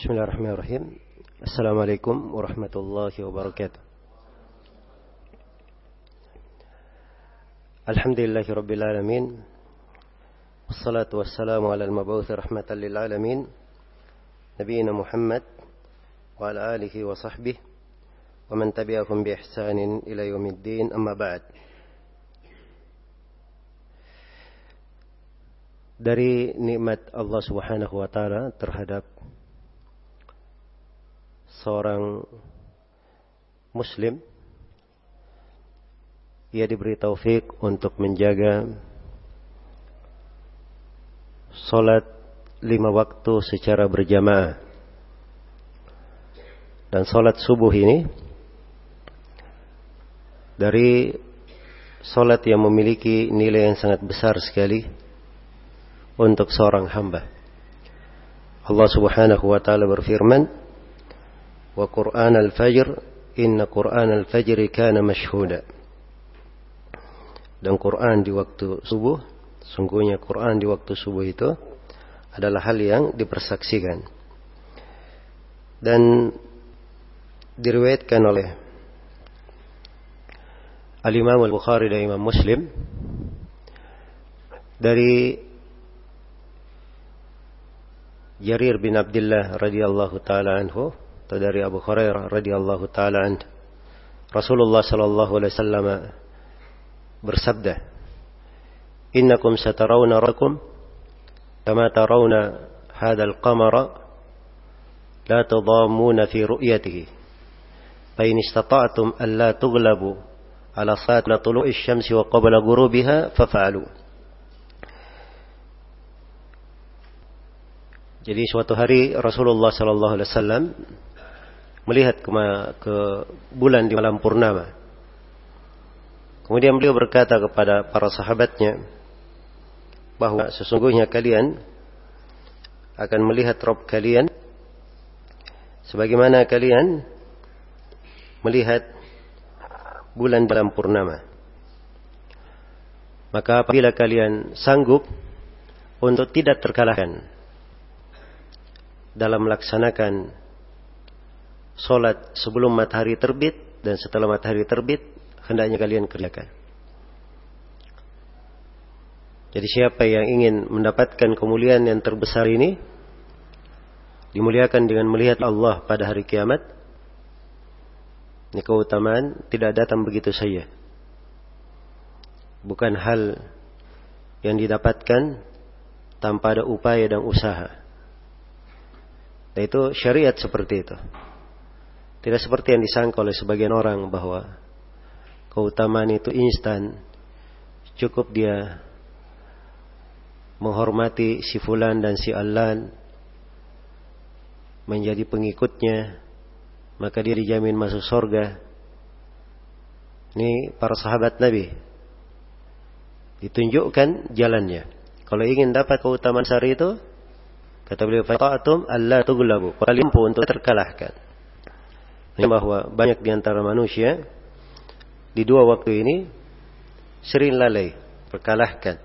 بسم الله الرحمن الرحيم السلام عليكم ورحمة الله وبركاته الحمد لله رب العالمين والصلاة والسلام على المبعوث رحمة للعالمين نبينا محمد وعلى آله وصحبه ومن تبعهم بإحسان إلى يوم الدين أما بعد dari nikmat Allah Subhanahu wa taala terhadap seorang muslim ia diberi taufik untuk menjaga salat lima waktu secara berjamaah dan salat subuh ini dari salat yang memiliki nilai yang sangat besar sekali untuk seorang hamba. Allah Subhanahu wa taala berfirman, Qur'an al-fajr inna Qur'an al-fajr kana mashhuda. Dan Quran di waktu subuh sungguhnya Quran di waktu subuh itu adalah hal yang dipersaksikan. Dan diriwayatkan oleh Al-Imam Al-Bukhari dan Imam Muslim dari Jarir bin Abdullah radhiyallahu taala anhu atau dari Abu Hurairah radhiyallahu taala anhu Rasulullah sallallahu alaihi wasallam bersabda Innakum satarawna rakum kama tarawna hadzal qamara la tadammuna fi ru'yatihi fa in istata'tum an la tughlabu salati tulu'i asy-syamsi wa qabla ghurubiha faf'alu Jadi suatu hari Rasulullah sallallahu alaihi wasallam melihat ke, ke bulan di malam purnama. Kemudian beliau berkata kepada para sahabatnya bahwa sesungguhnya kalian akan melihat Rob kalian sebagaimana kalian melihat bulan dalam purnama. Maka apabila kalian sanggup untuk tidak terkalahkan dalam melaksanakan solat sebelum matahari terbit dan setelah matahari terbit hendaknya kalian kerjakan. Jadi siapa yang ingin mendapatkan kemuliaan yang terbesar ini dimuliakan dengan melihat Allah pada hari kiamat. Ini keutamaan tidak datang begitu saja. Bukan hal yang didapatkan tanpa ada upaya dan usaha. Dan itu syariat seperti itu. Tidak seperti yang disangka oleh sebagian orang bahwa keutamaan itu instan. Cukup dia menghormati si fulan dan si alan menjadi pengikutnya maka dia dijamin masuk surga. Ini para sahabat Nabi ditunjukkan jalannya. Kalau ingin dapat keutamaan sari itu, kata beliau, "Fata'atum alla tughlabu." Kalian mampu untuk terkalahkan bahwa banyak di antara manusia di dua waktu ini sering lalai, terkalahkan.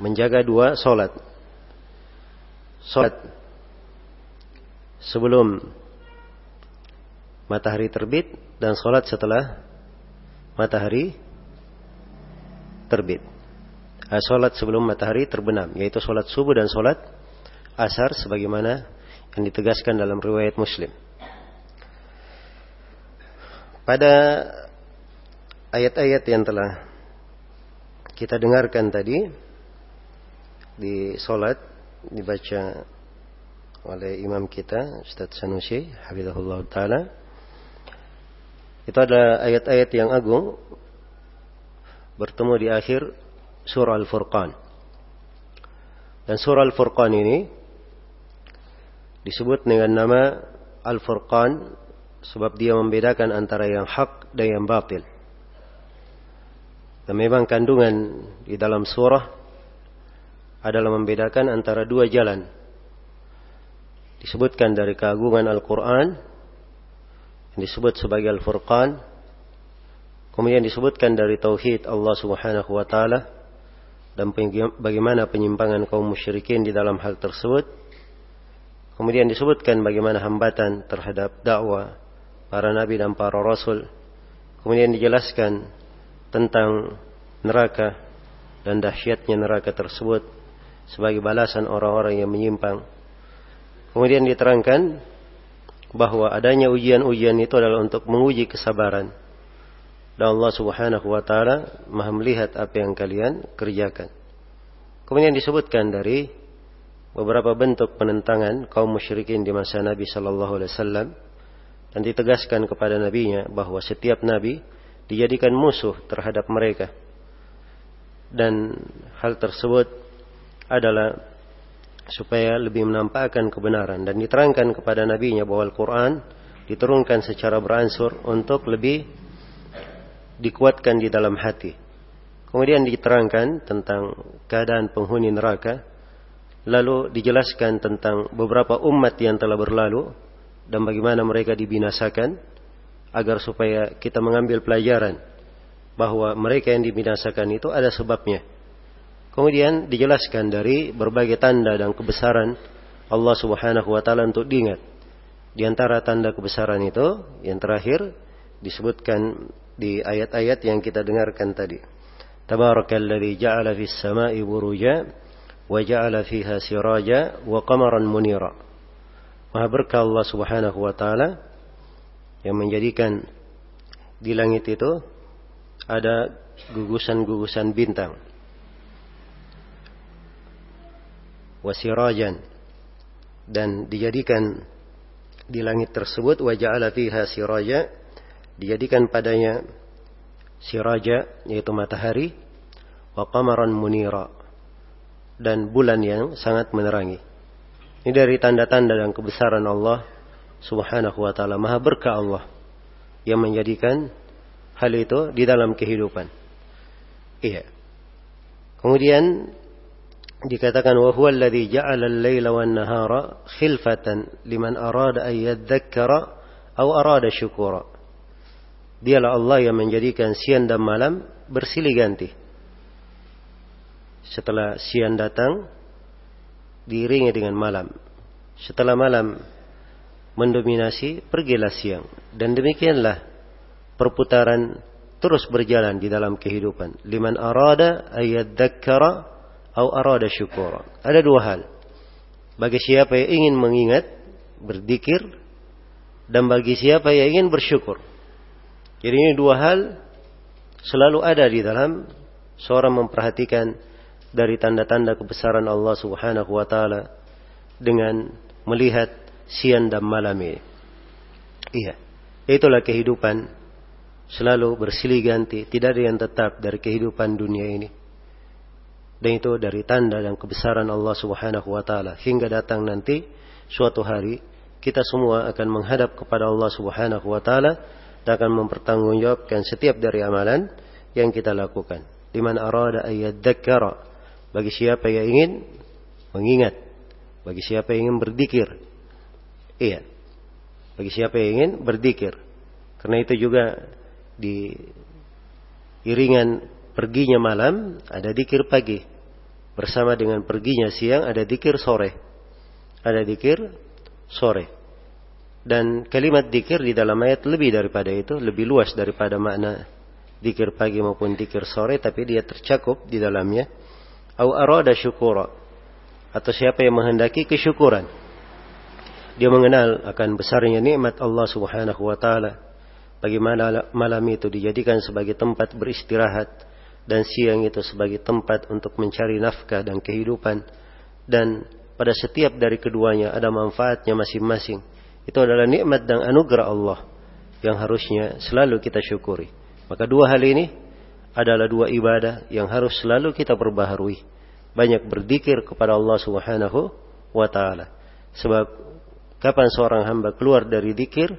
Menjaga dua solat. Solat sebelum matahari terbit dan solat setelah matahari terbit. Solat sebelum matahari terbenam, yaitu solat subuh dan solat asar sebagaimana yang ditegaskan dalam riwayat Muslim. Pada ayat-ayat yang telah kita dengarkan tadi di solat dibaca oleh imam kita Ustaz Sanusi Hafizahullah Ta'ala itu ada ayat-ayat yang agung bertemu di akhir surah Al-Furqan dan surah Al-Furqan ini disebut dengan nama Al-Furqan sebab dia membedakan antara yang hak dan yang batil. Dan memang kandungan di dalam surah adalah membedakan antara dua jalan. Disebutkan dari keagungan Al-Quran yang disebut sebagai Al-Furqan. Kemudian disebutkan dari tauhid Allah Subhanahu wa taala dan bagaimana penyimpangan kaum musyrikin di dalam hal tersebut. Kemudian disebutkan bagaimana hambatan terhadap dakwah para nabi dan para rasul. Kemudian dijelaskan tentang neraka dan dahsyatnya neraka tersebut sebagai balasan orang-orang yang menyimpang. Kemudian diterangkan bahwa adanya ujian-ujian itu adalah untuk menguji kesabaran dan Allah Subhanahu wa taala Maha melihat apa yang kalian kerjakan. Kemudian disebutkan dari beberapa bentuk penentangan kaum musyrikin di masa Nabi sallallahu alaihi wasallam dan ditegaskan kepada nabinya bahwa setiap nabi dijadikan musuh terhadap mereka. Dan hal tersebut adalah supaya lebih menampakkan kebenaran dan diterangkan kepada nabinya bahwa Al-Qur'an diturunkan secara beransur untuk lebih dikuatkan di dalam hati. Kemudian diterangkan tentang keadaan penghuni neraka. Lalu dijelaskan tentang beberapa umat yang telah berlalu dan bagaimana mereka dibinasakan agar supaya kita mengambil pelajaran bahwa mereka yang dibinasakan itu ada sebabnya. Kemudian dijelaskan dari berbagai tanda dan kebesaran Allah Subhanahu wa taala untuk diingat. Di antara tanda kebesaran itu yang terakhir disebutkan di ayat-ayat yang kita dengarkan tadi. Tabarakalladzi ja'ala fis sama'i buruja fiha siraja wa qamaran munira. Maha berkah Allah Subhanahu wa taala yang menjadikan di langit itu ada gugusan-gugusan bintang. Wasirajan dan dijadikan di langit tersebut wa ja'ala fiha siraja dijadikan padanya siraja yaitu matahari wa qamaran munira dan bulan yang sangat menerangi. Ini dari tanda-tanda dan kebesaran Allah Subhanahu wa taala. Maha berkah Allah yang menjadikan hal itu di dalam kehidupan. Iya. Kemudian dikatakan wa huwa alladhi ja'ala al-laila wan nahara khilfatan liman arada an yadhakkara aw arada syukura. Dialah Allah yang menjadikan siang dan malam bersilih ganti. Setelah siang datang, diiringi dengan malam. Setelah malam mendominasi, pergilah siang. Dan demikianlah perputaran terus berjalan di dalam kehidupan. Liman arada ayat dakkara atau arada syukura. Ada dua hal. Bagi siapa yang ingin mengingat, berzikir, dan bagi siapa yang ingin bersyukur. Jadi ini dua hal selalu ada di dalam seorang memperhatikan dari tanda-tanda kebesaran Allah Subhanahu wa taala dengan melihat siang dan malam ini. Iya. Itulah kehidupan selalu bersilih ganti, tidak ada yang tetap dari kehidupan dunia ini. Dan itu dari tanda dan kebesaran Allah Subhanahu wa taala hingga datang nanti suatu hari kita semua akan menghadap kepada Allah Subhanahu wa taala dan akan mempertanggungjawabkan setiap dari amalan yang kita lakukan. Liman arada ayyadzakara bagi siapa yang ingin mengingat, bagi siapa yang ingin berzikir. Iya. Bagi siapa yang ingin berzikir. Karena itu juga di iringan perginya malam ada dikir pagi. Bersama dengan perginya siang ada dikir sore. Ada dikir sore. Dan kalimat dikir di dalam ayat lebih daripada itu, lebih luas daripada makna dikir pagi maupun dikir sore, tapi dia tercakup di dalamnya. Au arada syukura. Atau siapa yang menghendaki kesyukuran. Dia mengenal akan besarnya nikmat Allah subhanahu wa ta'ala. Bagaimana malam itu dijadikan sebagai tempat beristirahat. Dan siang itu sebagai tempat untuk mencari nafkah dan kehidupan. Dan pada setiap dari keduanya ada manfaatnya masing-masing itu adalah nikmat dan anugerah Allah yang harusnya selalu kita syukuri. Maka dua hal ini adalah dua ibadah yang harus selalu kita perbaharui. Banyak berzikir kepada Allah Subhanahu wa taala. Sebab kapan seorang hamba keluar dari zikir,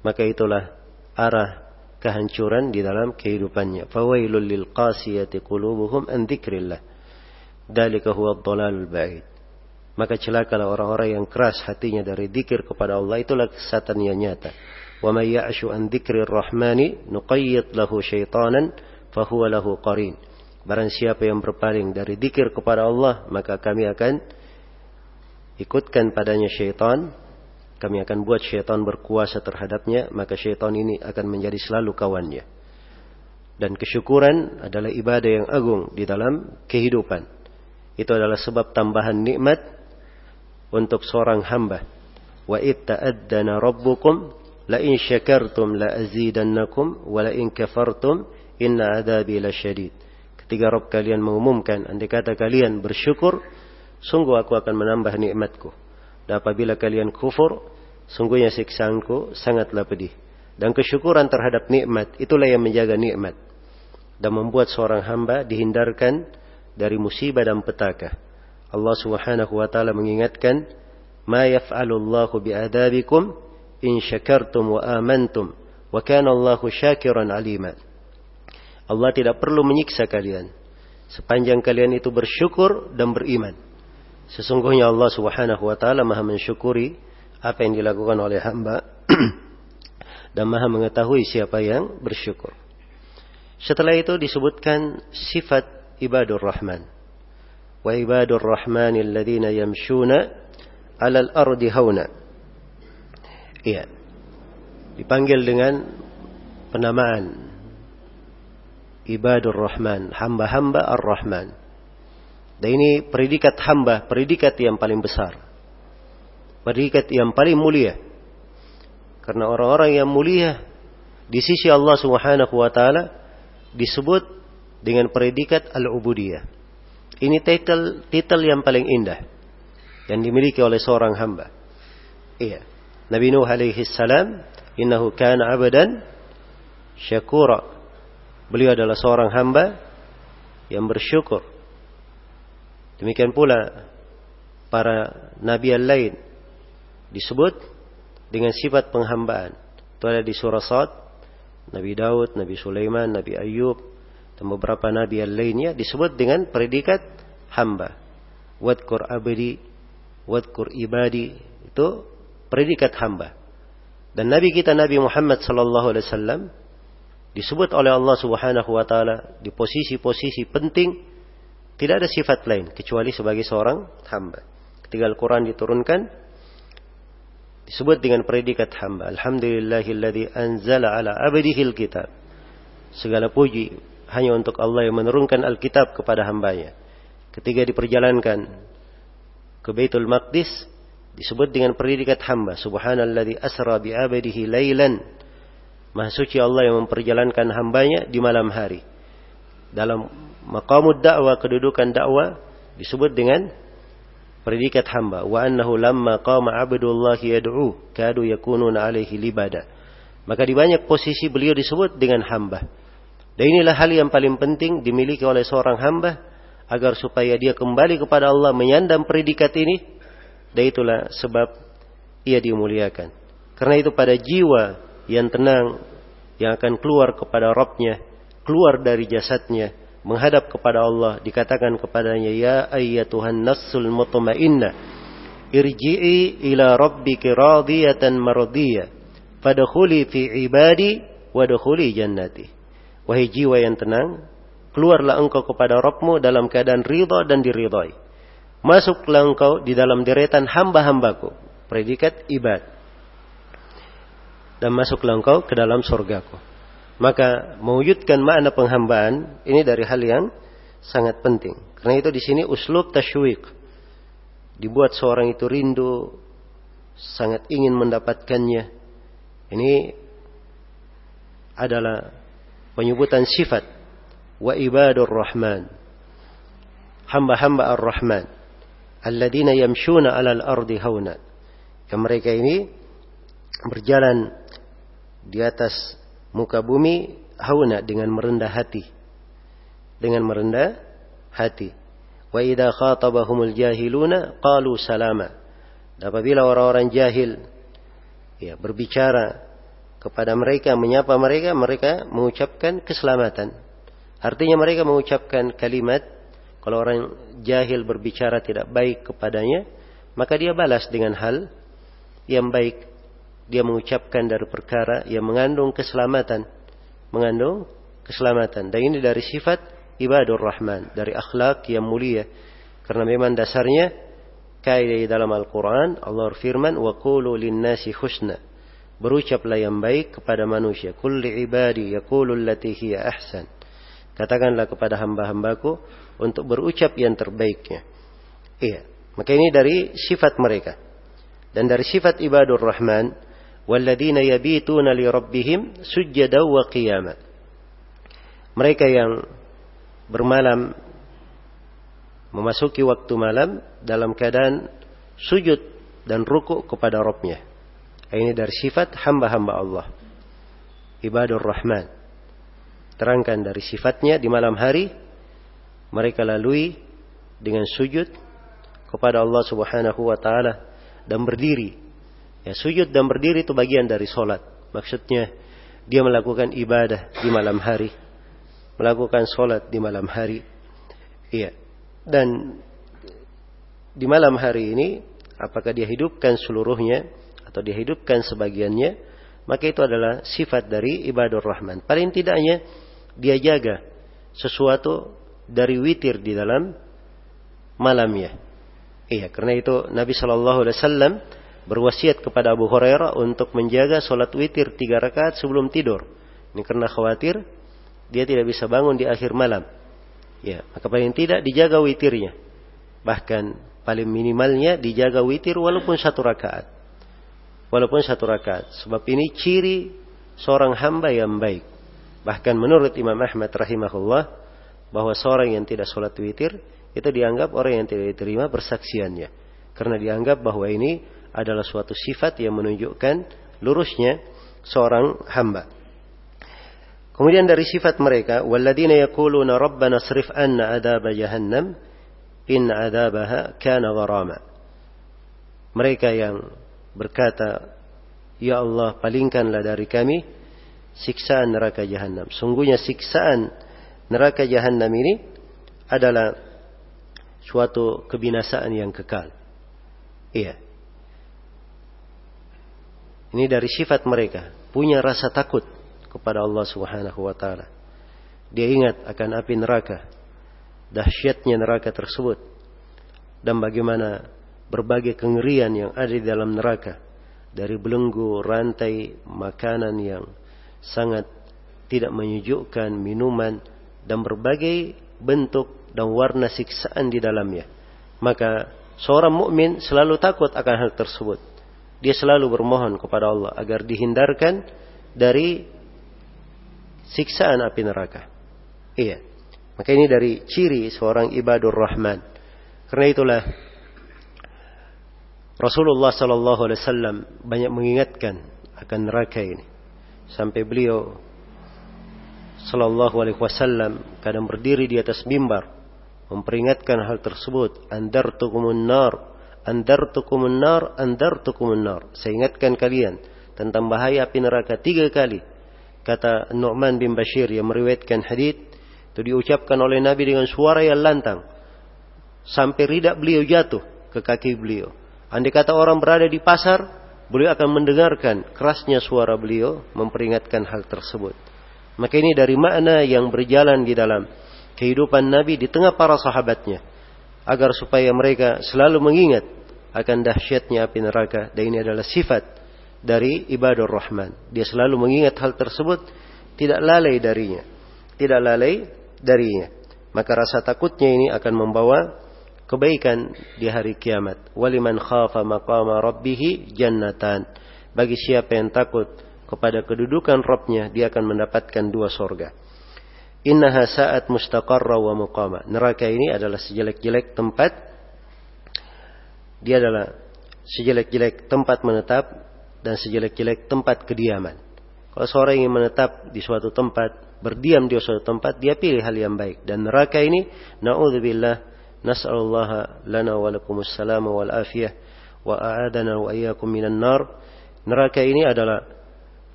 maka itulah arah kehancuran di dalam kehidupannya. Fawailul lil qasiyati qulubuhum an dzikrillah. Dalika huwa dhalalul ba'id maka celakalah orang-orang yang keras hatinya dari dikir kepada Allah itulah kesatan yang nyata wa may ya'shu an dzikrir rahmani nuqayyid lahu syaitanan fahuwa lahu qarin Barang siapa yang berpaling dari dikir kepada Allah, maka kami akan ikutkan padanya syaitan. Kami akan buat syaitan berkuasa terhadapnya, maka syaitan ini akan menjadi selalu kawannya. Dan kesyukuran adalah ibadah yang agung di dalam kehidupan. Itu adalah sebab tambahan nikmat untuk seorang hamba. Wa itta'addana rabbukum la in syakartum la azidannakum wa la in kafartum inna adabi lasyadid. Ketika Rob kalian mengumumkan, andai kata kalian bersyukur, sungguh aku akan menambah nikmatku. Dan apabila kalian kufur, sungguhnya siksaanku sangatlah pedih. Dan kesyukuran terhadap nikmat, itulah yang menjaga nikmat. Dan membuat seorang hamba dihindarkan dari musibah dan petaka. Allah subhanahu wa ta'ala mengingatkan, Ma yaf'alullahu bi'adabikum in syakartum wa amantum wa kana Allahu syakiran aliman. Allah tidak perlu menyiksa kalian sepanjang kalian itu bersyukur dan beriman. Sesungguhnya Allah Subhanahu wa taala Maha mensyukuri apa yang dilakukan oleh hamba dan Maha mengetahui siapa yang bersyukur. Setelah itu disebutkan sifat ibadur rahman. Wa ibadur rahman alladhina yamshuna 'alal ardi hauna. Iya. Dipanggil dengan penamaan ibadur rahman, hamba-hamba ar-rahman. Dan ini predikat hamba, predikat yang paling besar. Predikat yang paling mulia. Karena orang-orang yang mulia di sisi Allah Subhanahu wa taala disebut dengan predikat al-ubudiyah. Ini titel titel yang paling indah yang dimiliki oleh seorang hamba. Iya. Nabi Nuh alaihi salam, "Innahu kana 'abdan syakura." Beliau adalah seorang hamba yang bersyukur. Demikian pula para nabi yang lain disebut dengan sifat penghambaan. Itu ada di surah Sad, Nabi Daud, Nabi Sulaiman, Nabi Ayub, dan beberapa nabi yang lainnya disebut dengan predikat hamba. Wadkur abdi, wadkur ibadi, itu predikat hamba. Dan nabi kita Nabi Muhammad sallallahu alaihi wasallam disebut oleh Allah Subhanahu wa taala di posisi-posisi penting tidak ada sifat lain kecuali sebagai seorang hamba. Ketika Al-Qur'an diturunkan disebut dengan predikat hamba. Alhamdulillahilladzi anzala ala abdihi kitab. Segala puji hanya untuk Allah yang menurunkan Alkitab kepada hambanya. Ketika diperjalankan ke Baitul Maqdis disebut dengan predikat hamba. Subhanalladzi asra bi abdihi lailan Maha suci Allah yang memperjalankan hambanya di malam hari. Dalam maqamud dakwah, kedudukan dakwah disebut dengan predikat hamba. Wa annahu lamma qama abdullah yad'u kadu yakununa alaihi libada. Maka di banyak posisi beliau disebut dengan hamba. Dan inilah hal yang paling penting dimiliki oleh seorang hamba agar supaya dia kembali kepada Allah menyandang predikat ini. Dan itulah sebab ia dimuliakan. Karena itu pada jiwa yang tenang yang akan keluar kepada Rabbnya, keluar dari jasadnya, menghadap kepada Allah, dikatakan kepadanya, Ya ayyatuhan nassul mutmainnah, irji'i ila rabbiki radiyatan mardiyah, fadkhuli fi ibadi wadkhuli jannati. Wahai jiwa yang tenang, keluarlah engkau kepada Rabbmu dalam keadaan ridha dan diridhai. Masuklah engkau di dalam deretan hamba-hambaku. Predikat ibad dan masuklah engkau ke dalam surgaku. Maka mewujudkan makna penghambaan ini dari hal yang sangat penting. Karena itu di sini uslub tasywiq. Dibuat seorang itu rindu, sangat ingin mendapatkannya. Ini adalah penyebutan sifat wa ibadur rahman. Hamba-hamba ar-Rahman. Alladzina yamshuna alal ardi hauna. Mereka ini berjalan di atas muka bumi hauna dengan merendah hati. Dengan merendah hati. Wa idza khatabahumul jahiluna qalu salama. Dan apabila orang-orang jahil ya berbicara kepada mereka menyapa mereka mereka mengucapkan keselamatan. Artinya mereka mengucapkan kalimat kalau orang jahil berbicara tidak baik kepadanya maka dia balas dengan hal yang baik dia mengucapkan dari perkara yang mengandung keselamatan. Mengandung keselamatan. Dan ini dari sifat ibadur rahman, dari akhlak yang mulia. Karena memang dasarnya kaidah dalam Al-Quran Allah firman wa qulu linnasi husna berucaplah yang baik kepada manusia kulli ibadi yaqulu allati hiya ahsan katakanlah kepada hamba-hambaku untuk berucap yang terbaiknya iya maka ini dari sifat mereka dan dari sifat ibadur rahman walladzina yabituna li rabbihim sujjada mereka yang bermalam memasuki waktu malam dalam keadaan sujud dan ruku kepada Rabbnya. Ini dari sifat hamba-hamba Allah. Ibadur Rahman. Terangkan dari sifatnya di malam hari mereka lalui dengan sujud kepada Allah Subhanahu wa taala dan berdiri. Ya, sujud dan berdiri itu bagian dari solat. Maksudnya dia melakukan ibadah di malam hari, melakukan solat di malam hari. Iya. Dan di malam hari ini, apakah dia hidupkan seluruhnya atau dia hidupkan sebagiannya, maka itu adalah sifat dari ibadur rahman. Paling tidaknya dia jaga sesuatu dari witir di dalam malamnya. Iya, karena itu Nabi Shallallahu Alaihi Wasallam berwasiat kepada Abu Hurairah untuk menjaga sholat witir tiga rakaat sebelum tidur. Ini karena khawatir dia tidak bisa bangun di akhir malam. Ya, maka paling tidak dijaga witirnya. Bahkan paling minimalnya dijaga witir walaupun satu rakaat. Walaupun satu rakaat. Sebab ini ciri seorang hamba yang baik. Bahkan menurut Imam Ahmad rahimahullah bahwa seorang yang tidak sholat witir itu dianggap orang yang tidak diterima persaksiannya. Karena dianggap bahwa ini adalah suatu sifat yang menunjukkan lurusnya seorang hamba. Kemudian dari sifat mereka, walladzina yaquluna rabbana srif anna adab jahannam in adabaha kana gharama. Mereka yang berkata, Ya Allah, palingkanlah dari kami siksaan neraka jahanam. Sungguhnya siksaan neraka jahanam ini adalah suatu kebinasaan yang kekal. Iya. Ini dari sifat mereka, punya rasa takut kepada Allah Subhanahu wa taala. Dia ingat akan api neraka, dahsyatnya neraka tersebut dan bagaimana berbagai kengerian yang ada di dalam neraka dari belenggu, rantai, makanan yang sangat tidak menyejukkan, minuman dan berbagai bentuk dan warna siksaan di dalamnya. Maka seorang mukmin selalu takut akan hal tersebut. Dia selalu bermohon kepada Allah agar dihindarkan dari siksaan api neraka. Iya. Maka ini dari ciri seorang ibadur rahman. Karena itulah Rasulullah Sallallahu Alaihi Wasallam banyak mengingatkan akan neraka ini. Sampai beliau Sallallahu Alaihi Wasallam kadang berdiri di atas mimbar memperingatkan hal tersebut. Andartukumun nar, andartukumun nar, andartukumun nar. Saya ingatkan kalian tentang bahaya api neraka tiga kali kata Nu'man bin Bashir yang meriwayatkan hadis itu diucapkan oleh Nabi dengan suara yang lantang sampai ridak beliau jatuh ke kaki beliau. Andai kata orang berada di pasar, beliau akan mendengarkan kerasnya suara beliau memperingatkan hal tersebut. Maka ini dari makna yang berjalan di dalam kehidupan Nabi di tengah para sahabatnya agar supaya mereka selalu mengingat akan dahsyatnya api neraka dan ini adalah sifat dari ibadah rahman. Dia selalu mengingat hal tersebut, tidak lalai darinya. Tidak lalai darinya. Maka rasa takutnya ini akan membawa kebaikan di hari kiamat. Waliman khafa maqama rabbihi jannatan. Bagi siapa yang takut kepada kedudukan Rabbnya, dia akan mendapatkan dua sorga. Innaha sa'at mustaqarra wa muqama. Neraka ini adalah sejelek-jelek tempat. Dia adalah sejelek-jelek tempat menetap dan sejelek-jelek tempat kediaman. Kalau seorang ingin menetap di suatu tempat, berdiam di suatu tempat, dia pilih hal yang baik. Dan neraka ini, na'udzubillah, nas'alullah lana wa lakumus salam wal afiyah, wa a'adana wa iyyakum minan nar. Neraka ini adalah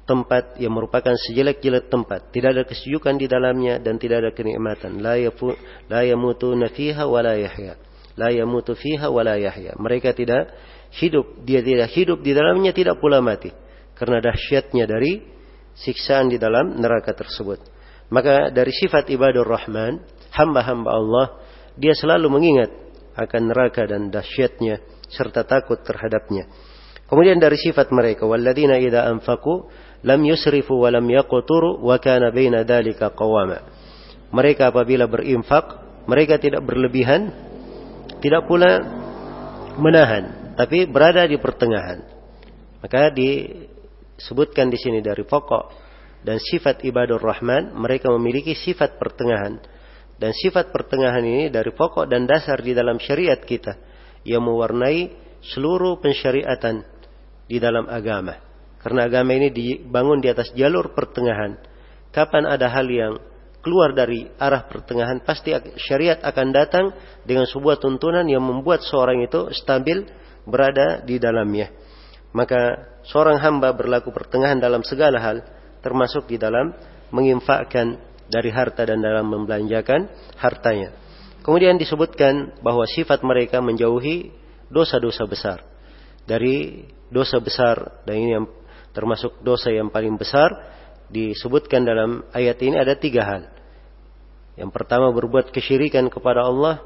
tempat yang merupakan sejelek-jelek tempat. Tidak ada kesejukan di dalamnya dan tidak ada kenikmatan. La, yafu, la fiha wa la yahya. La yamutu fiha wa la yahya. Mereka tidak hidup, dia tidak hidup di dalamnya tidak pula mati. Karena dahsyatnya dari siksaan di dalam neraka tersebut. Maka dari sifat ibadur rahman, hamba-hamba Allah, dia selalu mengingat akan neraka dan dahsyatnya serta takut terhadapnya. Kemudian dari sifat mereka, walladzina idza anfaqu lam yusrifu wa lam yaqturu wa kana baina dzalika qawama. Mereka apabila berinfak, mereka tidak berlebihan, tidak pula menahan, tapi berada di pertengahan. Maka disebutkan di sini dari pokok dan sifat ibadur rahman, mereka memiliki sifat pertengahan. Dan sifat pertengahan ini dari pokok dan dasar di dalam syariat kita yang mewarnai seluruh pensyariatan di dalam agama. Karena agama ini dibangun di atas jalur pertengahan. Kapan ada hal yang keluar dari arah pertengahan, pasti syariat akan datang dengan sebuah tuntunan yang membuat seorang itu stabil berada di dalamnya. Maka seorang hamba berlaku pertengahan dalam segala hal, termasuk di dalam menginfakkan dari harta dan dalam membelanjakan hartanya. Kemudian disebutkan bahwa sifat mereka menjauhi dosa-dosa besar. Dari dosa besar dan ini yang termasuk dosa yang paling besar disebutkan dalam ayat ini ada tiga hal. Yang pertama berbuat kesyirikan kepada Allah,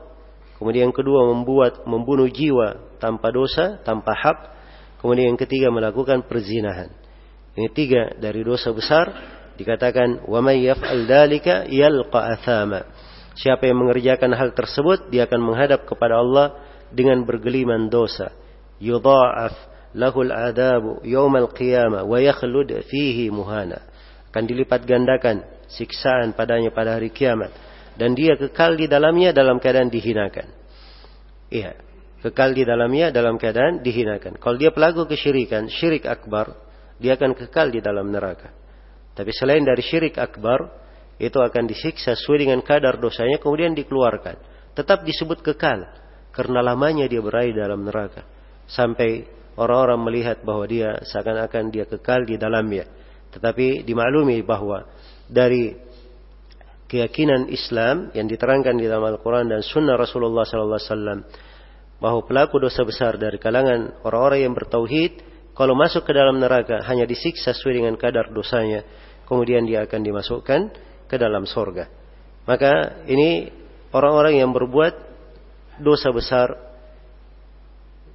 kemudian yang kedua membuat membunuh jiwa tanpa dosa, tanpa hak, kemudian yang ketiga melakukan perzinahan. Ini tiga dari dosa besar dikatakan wa may yaf'al yalqa athama. Siapa yang mengerjakan hal tersebut dia akan menghadap kepada Allah dengan bergeliman dosa. Yudha'af lahul adabu yaumal qiyamah wa yakhlud fihi muhana. Akan dilipat gandakan siksaan padanya pada hari kiamat dan dia kekal di dalamnya dalam keadaan dihinakan. Iya, kekal di dalamnya dalam keadaan dihinakan. Kalau dia pelaku kesyirikan, syirik akbar, dia akan kekal di dalam neraka. Tapi selain dari syirik akbar, itu akan disiksa sesuai dengan kadar dosanya kemudian dikeluarkan. Tetap disebut kekal karena lamanya dia berada dalam neraka sampai orang-orang melihat bahwa dia seakan-akan dia kekal di dalamnya. Tetapi dimaklumi bahwa dari keyakinan Islam yang diterangkan di dalam Al-Quran dan Sunnah Rasulullah SAW bahwa pelaku dosa besar dari kalangan orang-orang yang bertauhid kalau masuk ke dalam neraka hanya disiksa sesuai dengan kadar dosanya, kemudian dia akan dimasukkan ke dalam sorga. Maka ini orang-orang yang berbuat dosa besar,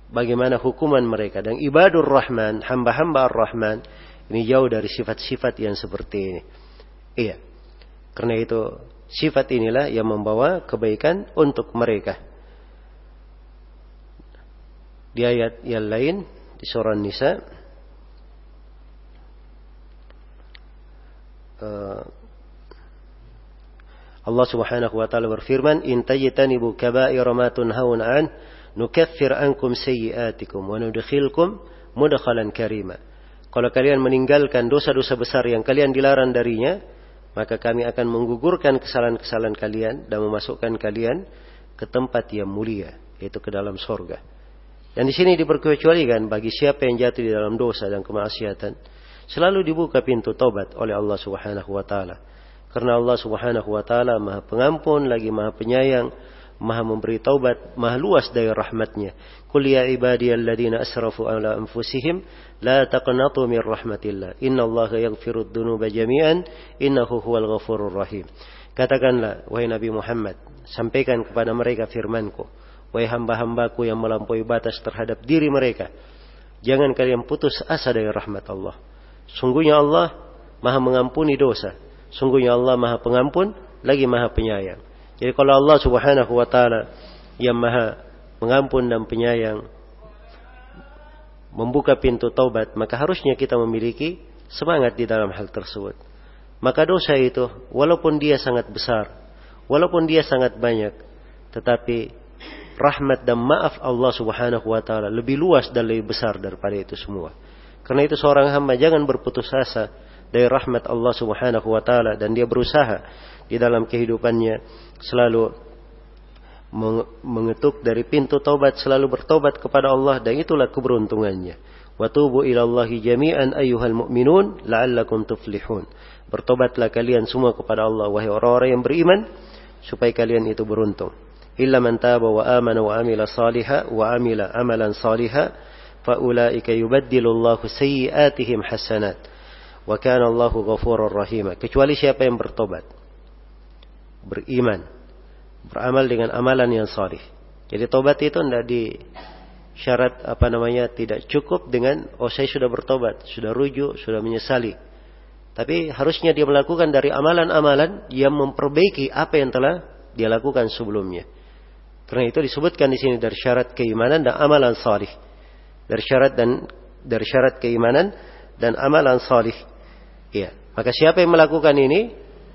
bagaimana hukuman mereka dan ibadur rahman, hamba-hamba ar-rahman ini jauh dari sifat-sifat yang seperti ini. Iya. Karena itu sifat inilah yang membawa kebaikan untuk mereka. Di ayat yang lain di surah Nisa uh, Allah Subhanahu wa taala berfirman in tajtanibu kaba'ira ma tunhaun an nukaffir ankum sayyi'atikum wa nudkhilkum mudkhalan karima kalau kalian meninggalkan dosa-dosa besar yang kalian dilarang darinya maka kami akan menggugurkan kesalahan-kesalahan kalian dan memasukkan kalian ke tempat yang mulia yaitu ke dalam sorga dan di sini diperkecualikan bagi siapa yang jatuh di dalam dosa dan kemaksiatan, selalu dibuka pintu tobat oleh Allah Subhanahu wa taala. Karena Allah Subhanahu wa taala Maha Pengampun lagi Maha Penyayang, Maha memberi taubat, Maha luas dari rahmatnya. Qul ya ibadiyalladzina asrafu ala anfusihim la taqnatu min rahmatillah. Innallaha yaghfirud dzunuba jami'an innahu huwal ghafurur rahim. Katakanlah wahai Nabi Muhammad, sampaikan kepada mereka firmanku. Wahai hamba-hambaku yang melampaui batas terhadap diri mereka. Jangan kalian putus asa dari rahmat Allah. Sungguhnya Allah maha mengampuni dosa. Sungguhnya Allah maha pengampun, lagi maha penyayang. Jadi kalau Allah subhanahu wa ta'ala yang maha mengampun dan penyayang, membuka pintu taubat, maka harusnya kita memiliki semangat di dalam hal tersebut. Maka dosa itu, walaupun dia sangat besar, walaupun dia sangat banyak, tetapi rahmat dan maaf Allah Subhanahu wa taala lebih luas dan lebih besar daripada itu semua. Karena itu seorang hamba jangan berputus asa dari rahmat Allah Subhanahu wa taala dan dia berusaha di dalam kehidupannya selalu mengetuk dari pintu taubat selalu bertobat kepada Allah dan itulah keberuntungannya. Wa tubu ilallahi jami'an ayyuhal mu'minun la'allakum tuflihun. Bertobatlah kalian semua kepada Allah wahai orang-orang yang beriman supaya kalian itu beruntung. Illa man taba wa amana wa amila saliha wa amila amalan saliha faulaika yubaddilullahu sayyi'atihim hasanat. Wa kana Allahu ghafurur rahima. Kecuali siapa yang bertobat beriman beramal dengan amalan yang salih. Jadi tobat itu tidak di syarat apa namanya tidak cukup dengan oh saya sudah bertobat, sudah rujuk, sudah menyesali. Tapi harusnya dia melakukan dari amalan-amalan yang memperbaiki apa yang telah dia lakukan sebelumnya. Karena itu disebutkan di sini dari syarat keimanan dan amalan salih. Dari syarat dan dari syarat keimanan dan amalan salih. Iya. Maka siapa yang melakukan ini,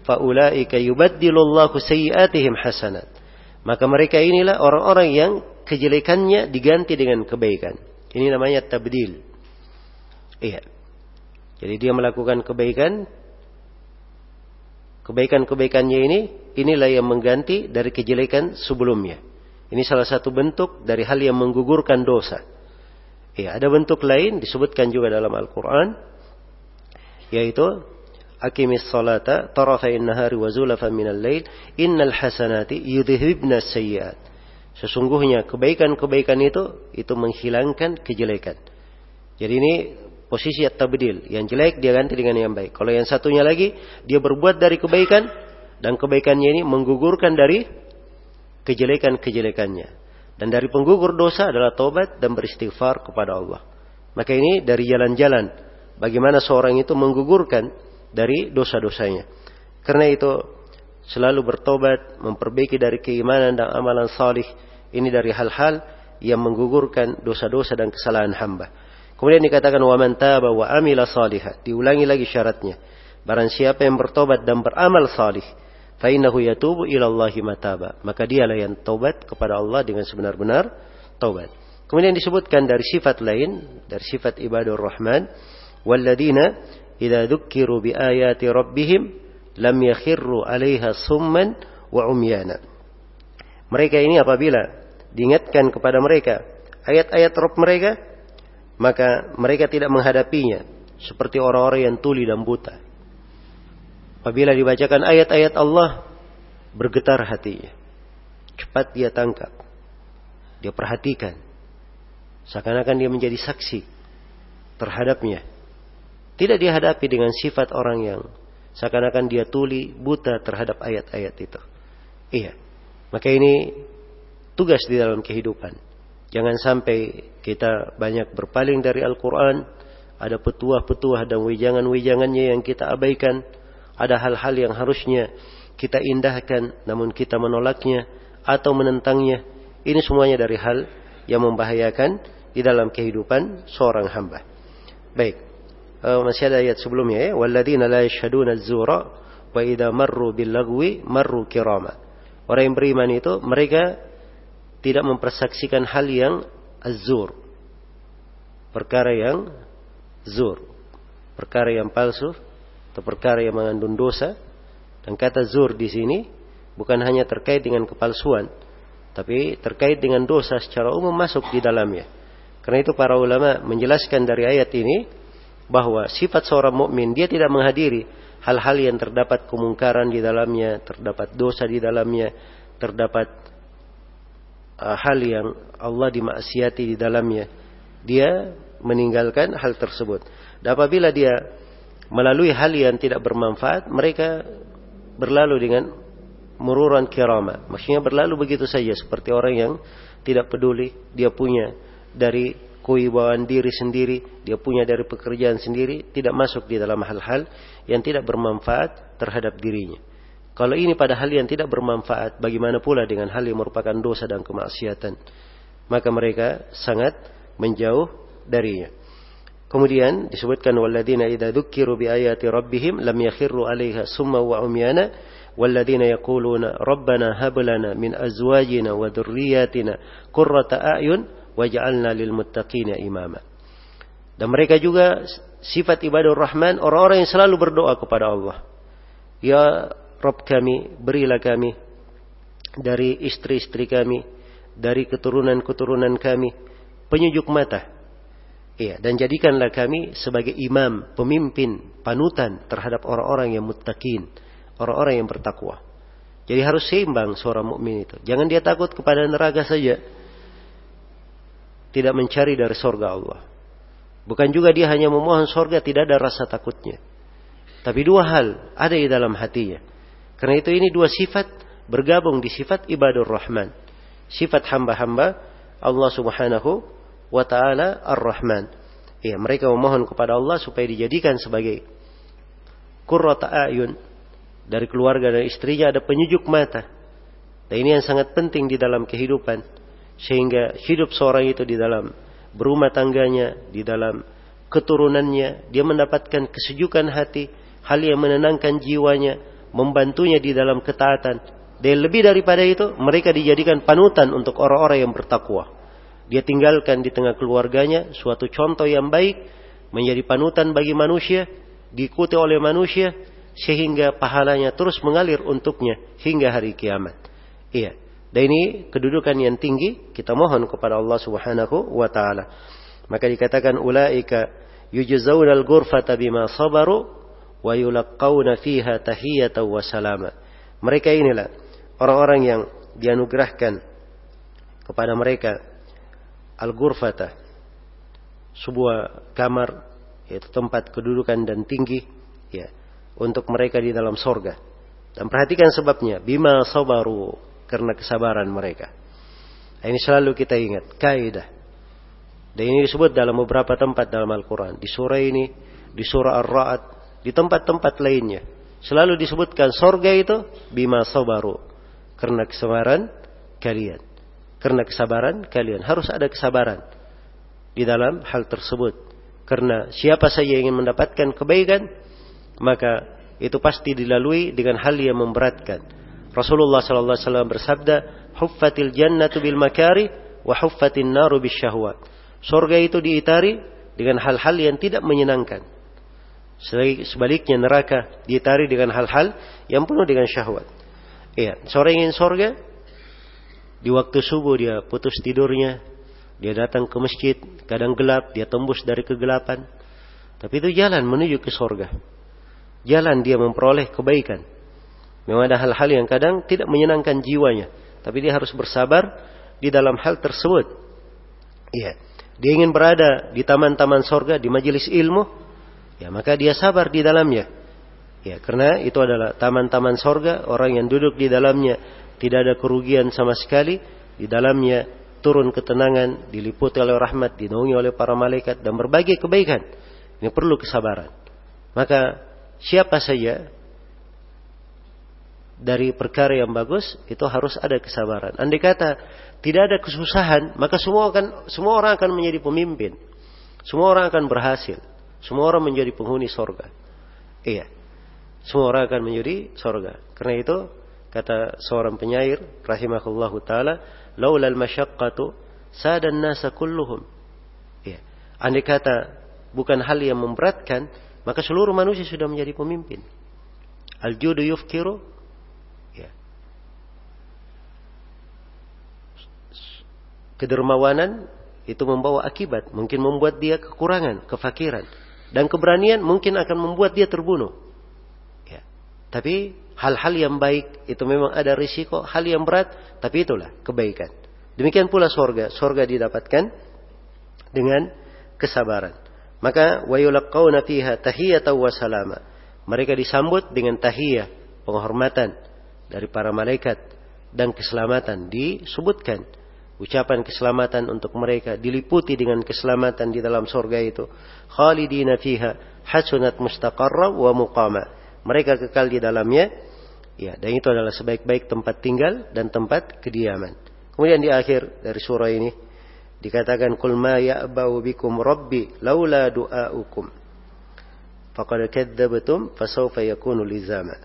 faulaika yubaddilullahu sayyi'atihim hasanat. Maka mereka inilah orang-orang yang kejelekannya diganti dengan kebaikan. Ini namanya tabdil. Iya. Jadi dia melakukan kebaikan. Kebaikan-kebaikannya ini, inilah yang mengganti dari kejelekan sebelumnya. Ini salah satu bentuk dari hal yang menggugurkan dosa. Ya, ada bentuk lain disebutkan juga dalam Al-Quran. Yaitu, Akimis salata tarafain nahari wa zulafan minal lail innal hasanati yudhibna sayyiat Sesungguhnya kebaikan-kebaikan itu itu menghilangkan kejelekan. Jadi ini posisi at-tabdil. Yang jelek dia ganti dengan yang baik. Kalau yang satunya lagi dia berbuat dari kebaikan dan kebaikannya ini menggugurkan dari kejelekan-kejelekannya. Dan dari penggugur dosa adalah tobat dan beristighfar kepada Allah. Maka ini dari jalan-jalan bagaimana seorang itu menggugurkan dari dosa-dosanya. Karena itu selalu bertobat, memperbaiki dari keimanan dan amalan salih ini dari hal-hal yang menggugurkan dosa-dosa dan kesalahan hamba. Kemudian dikatakan wa man taba wa amila salihah. Diulangi lagi syaratnya. Barang siapa yang bertobat dan beramal salih, fa innahu yatubu ila Allahi mataba. Maka dialah yang tobat kepada Allah dengan sebenar-benar tobat. Kemudian disebutkan dari sifat lain, dari sifat ibadur rahman, walladzina idza dzukkiru bi ayati rabbihim lam yakhirru 'alaiha umyana. Mereka ini apabila diingatkan kepada mereka ayat-ayat Rabb mereka, maka mereka tidak menghadapinya seperti orang-orang yang tuli dan buta. Apabila dibacakan ayat-ayat Allah, bergetar hatinya. Cepat dia tangkap. Dia perhatikan. Seakan-akan dia menjadi saksi terhadapnya. Tidak dihadapi dengan sifat orang yang seakan-akan dia tuli, buta terhadap ayat-ayat itu. Iya. Maka ini tugas di dalam kehidupan. Jangan sampai kita banyak berpaling dari Al-Quran. Ada petuah-petuah dan wijangan-wijangannya yang kita abaikan. Ada hal-hal yang harusnya kita indahkan namun kita menolaknya atau menentangnya. Ini semuanya dari hal yang membahayakan di dalam kehidupan seorang hamba. Baik. Uh, masih ada ayat sebelumnya ya. Walladzina la yashhaduna az-zura wa idza marru bil lagwi marru kirama. Orang yang beriman itu mereka tidak mempersaksikan hal yang azur. Perkara yang zur. Perkara yang palsu atau perkara yang mengandung dosa. Dan kata zur di sini bukan hanya terkait dengan kepalsuan, tapi terkait dengan dosa secara umum masuk di dalamnya. Karena itu para ulama menjelaskan dari ayat ini bahwa sifat seorang mukmin dia tidak menghadiri hal-hal yang terdapat kemungkaran di dalamnya, terdapat dosa di dalamnya, terdapat uh, hal yang Allah dimaksiati di dalamnya, dia meninggalkan hal tersebut. Dan apabila dia melalui hal yang tidak bermanfaat, mereka berlalu dengan mururan kirama. Maksudnya berlalu begitu saja seperti orang yang tidak peduli, dia punya dari kewibawaan diri sendiri, dia punya dari pekerjaan sendiri, tidak masuk di dalam hal-hal yang tidak bermanfaat terhadap dirinya. Kalau ini pada hal yang tidak bermanfaat, bagaimana pula dengan hal yang merupakan dosa dan kemaksiatan? Maka mereka sangat menjauh darinya. Kemudian disebutkan walladzina idza dzukiru bi ayati rabbihim lam yakhirru 'alaiha summa wa umyana walladzina yaquluna rabbana hab lana min azwajina wa dhurriyyatina qurrata waj'alna lil muttaqina imama. Dan mereka juga sifat ibadah rahman orang-orang yang selalu berdoa kepada Allah. Ya Rob kami, berilah kami dari istri-istri kami, dari keturunan-keturunan kami, penyujuk mata. Iya, dan jadikanlah kami sebagai imam, pemimpin, panutan terhadap orang-orang yang muttaqin, orang-orang yang bertakwa. Jadi harus seimbang seorang mukmin itu. Jangan dia takut kepada neraka saja. Tidak mencari dari sorga Allah. Bukan juga dia hanya memohon sorga, tidak ada rasa takutnya. Tapi dua hal ada di dalam hatinya. Karena itu ini dua sifat bergabung di sifat ibadur rahman. Sifat hamba-hamba Allah subhanahu wa ta'ala ar-Rahman. Ya, mereka memohon kepada Allah supaya dijadikan sebagai kurrata ayun dari keluarga dan istrinya ada penyujuk mata. Dan ini yang sangat penting di dalam kehidupan sehingga hidup seorang itu di dalam berumah tangganya, di dalam keturunannya, dia mendapatkan kesejukan hati, hal yang menenangkan jiwanya, membantunya di dalam ketaatan. Dan lebih daripada itu, mereka dijadikan panutan untuk orang-orang yang bertakwa. Dia tinggalkan di tengah keluarganya suatu contoh yang baik, menjadi panutan bagi manusia, diikuti oleh manusia, sehingga pahalanya terus mengalir untuknya hingga hari kiamat. Iya. Dan ini kedudukan yang tinggi kita mohon kepada Allah Subhanahu wa taala. Maka dikatakan ulaika yujzauna al-ghurfata bima sabaru wa yulaqqauna fiha tahiyatan wa salama. Mereka inilah orang-orang yang dianugerahkan kepada mereka al-ghurfata sebuah kamar yaitu tempat kedudukan dan tinggi ya untuk mereka di dalam sorga. Dan perhatikan sebabnya bima sabaru karena kesabaran mereka. Ini selalu kita ingat, kaidah. Dan ini disebut dalam beberapa tempat dalam Al-Quran. Di surah ini, di surah Ar-Ra'ad, di tempat-tempat lainnya. Selalu disebutkan sorga itu bima sabaru. Karena kesabaran kalian. Karena kesabaran kalian. Harus ada kesabaran di dalam hal tersebut. Karena siapa saja ingin mendapatkan kebaikan, maka itu pasti dilalui dengan hal yang memberatkan Rasulullah sallallahu alaihi wasallam bersabda, "Huffatil jannatu bil makari wa huffatin naru bis syahwat." Surga itu diitari dengan hal-hal yang tidak menyenangkan. Sebaliknya neraka diitari dengan hal-hal yang penuh dengan syahwat. Iya, seorang ingin surga di waktu subuh dia putus tidurnya, dia datang ke masjid, kadang gelap, dia tembus dari kegelapan. Tapi itu jalan menuju ke surga. Jalan dia memperoleh kebaikan. Memang ada hal-hal yang kadang tidak menyenangkan jiwanya, tapi dia harus bersabar di dalam hal tersebut. Iya. Dia ingin berada di taman-taman sorga, di majelis ilmu, ya maka dia sabar di dalamnya. Ya, karena itu adalah taman-taman sorga, orang yang duduk di dalamnya tidak ada kerugian sama sekali, di dalamnya turun ketenangan, diliputi oleh rahmat, dinaungi oleh para malaikat dan berbagai kebaikan. Ini perlu kesabaran. Maka siapa saja dari perkara yang bagus itu harus ada kesabaran. Andai kata tidak ada kesusahan, maka semua akan semua orang akan menjadi pemimpin. Semua orang akan berhasil. Semua orang menjadi penghuni sorga. Iya. Semua orang akan menjadi sorga. Karena itu kata seorang penyair rahimahullah taala, "Laulal masyaqqatu sadan nasa kulluhum." Iya. Andai kata bukan hal yang memberatkan, maka seluruh manusia sudah menjadi pemimpin. Al-judu yufkiru Kedermawanan itu membawa akibat, mungkin membuat dia kekurangan, kefakiran. Dan keberanian mungkin akan membuat dia terbunuh. Ya. Tapi hal-hal yang baik itu memang ada risiko, hal yang berat, tapi itulah kebaikan. Demikian pula sorga, sorga didapatkan dengan kesabaran. Maka wa yulaqawna fiha tahiyatan wa salama. Mereka disambut dengan tahiyah, penghormatan dari para malaikat dan keselamatan disebutkan ucapan keselamatan untuk mereka diliputi dengan keselamatan di dalam surga itu. Khalidina fiha hasunat mustaqarra wa muqama. Mereka kekal di dalamnya. Ya dan itu adalah sebaik-baik tempat tinggal dan tempat kediaman. Kemudian di akhir dari surah ini dikatakan kul ma ya'bau bikum rabbi laula du'aukum. Faqad kadzdzabtum fasawfa yakunu lizama.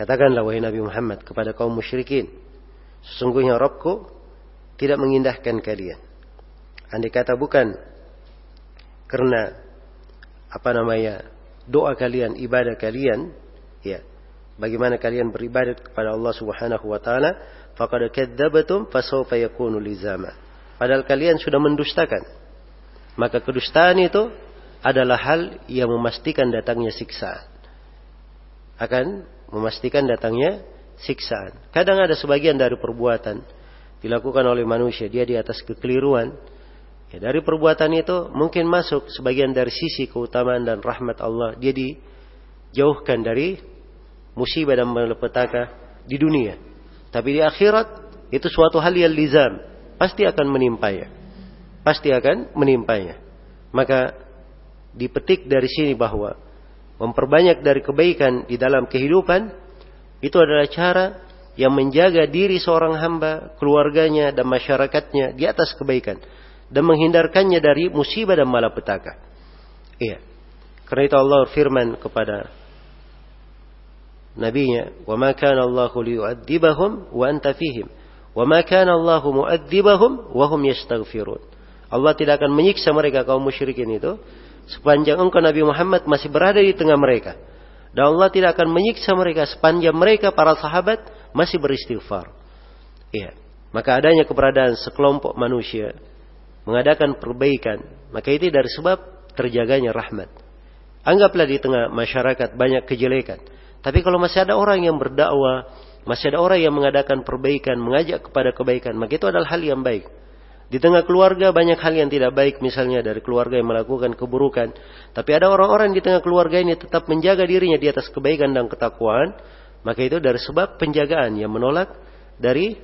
Katakanlah wahai Nabi Muhammad kepada kaum musyrikin sesungguhnya Rabbku tidak mengindahkan kalian. Andai kata bukan karena apa namanya doa kalian, ibadah kalian, ya, bagaimana kalian beribadat kepada Allah Subhanahu wa taala, faqad kadzabatum fasawfa yakunu lizama. Padahal kalian sudah mendustakan. Maka kedustaan itu adalah hal yang memastikan datangnya siksaan. Akan memastikan datangnya siksaan. Kadang ada sebagian dari perbuatan dilakukan oleh manusia, dia di atas kekeliruan. Ya, dari perbuatan itu mungkin masuk sebagian dari sisi keutamaan dan rahmat Allah. Dia dijauhkan dari musibah dan malapetaka di dunia. Tapi di akhirat itu suatu hal yang lizam, pasti akan menimpanya. Pasti akan menimpanya. Maka dipetik dari sini bahwa memperbanyak dari kebaikan di dalam kehidupan itu adalah cara yang menjaga diri seorang hamba, keluarganya dan masyarakatnya di atas kebaikan dan menghindarkannya dari musibah dan malapetaka. Iya. Karena itu Allah firman kepada nabinya, "Wa ma kana Allahu liyu'adzibahum wa anta fihim, wa ma kana Allahu mu'adzibahum wa hum yastaghfirun." Allah tidak akan menyiksa mereka kaum musyrikin itu sepanjang engkau Nabi Muhammad masih berada di tengah mereka. Dan Allah tidak akan menyiksa mereka sepanjang mereka para sahabat masih beristighfar. Iya. Maka adanya keberadaan sekelompok manusia mengadakan perbaikan, maka itu dari sebab terjaganya rahmat. Anggaplah di tengah masyarakat banyak kejelekan. Tapi kalau masih ada orang yang berdakwah, masih ada orang yang mengadakan perbaikan, mengajak kepada kebaikan, maka itu adalah hal yang baik. Di tengah keluarga banyak hal yang tidak baik misalnya dari keluarga yang melakukan keburukan. Tapi ada orang-orang di tengah keluarga ini tetap menjaga dirinya di atas kebaikan dan ketakwaan. Maka itu dari sebab penjagaan yang menolak dari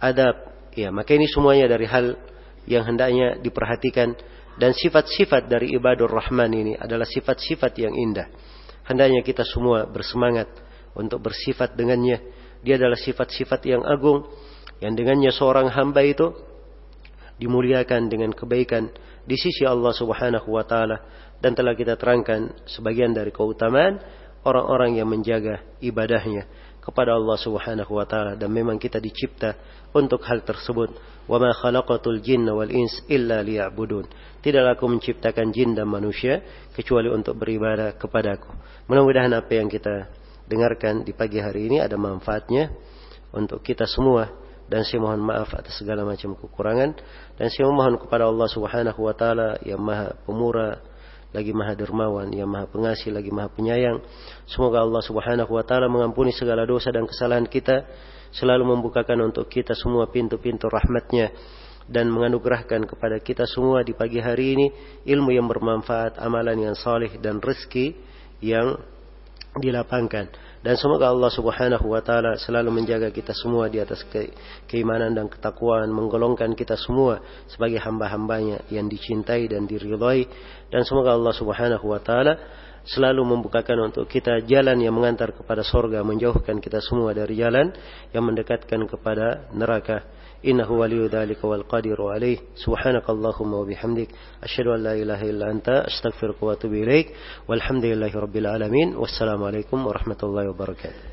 adab. Ya, maka ini semuanya dari hal yang hendaknya diperhatikan. Dan sifat-sifat dari ibadur rahman ini adalah sifat-sifat yang indah. Hendaknya kita semua bersemangat untuk bersifat dengannya. Dia adalah sifat-sifat yang agung. Yang dengannya seorang hamba itu dimuliakan dengan kebaikan di sisi Allah Subhanahu wa taala dan telah kita terangkan sebagian dari keutamaan orang-orang yang menjaga ibadahnya kepada Allah Subhanahu wa taala dan memang kita dicipta untuk hal tersebut. Wa ma khalaqatul jinna wal ins illa liya'budun. Tidaklah aku menciptakan jin dan manusia kecuali untuk beribadah kepadaku. Mudah-mudahan apa yang kita dengarkan di pagi hari ini ada manfaatnya untuk kita semua dan saya mohon maaf atas segala macam kekurangan dan saya mohon kepada Allah Subhanahu wa taala yang Maha Pemurah lagi Maha Dermawan yang Maha Pengasih lagi Maha Penyayang. Semoga Allah Subhanahu wa taala mengampuni segala dosa dan kesalahan kita selalu membukakan untuk kita semua pintu-pintu rahmatnya dan menganugerahkan kepada kita semua di pagi hari ini ilmu yang bermanfaat, amalan yang saleh dan rezeki yang dilapangkan dan semoga Allah Subhanahu wa taala selalu menjaga kita semua di atas ke keimanan dan ketakwaan, menggolongkan kita semua sebagai hamba-hambanya yang dicintai dan diridhai dan semoga Allah Subhanahu wa taala selalu membukakan untuk kita jalan yang mengantar kepada sorga, menjauhkan kita semua dari jalan yang mendekatkan kepada neraka. إنه ولي ذلك والقادر عليه. سبحانك اللهم وبحمدك أشهد أن لا إله إلا أنت أستغفرك وأتوب إليك والحمد لله رب العالمين والسلام عليكم ورحمة الله وبركاته.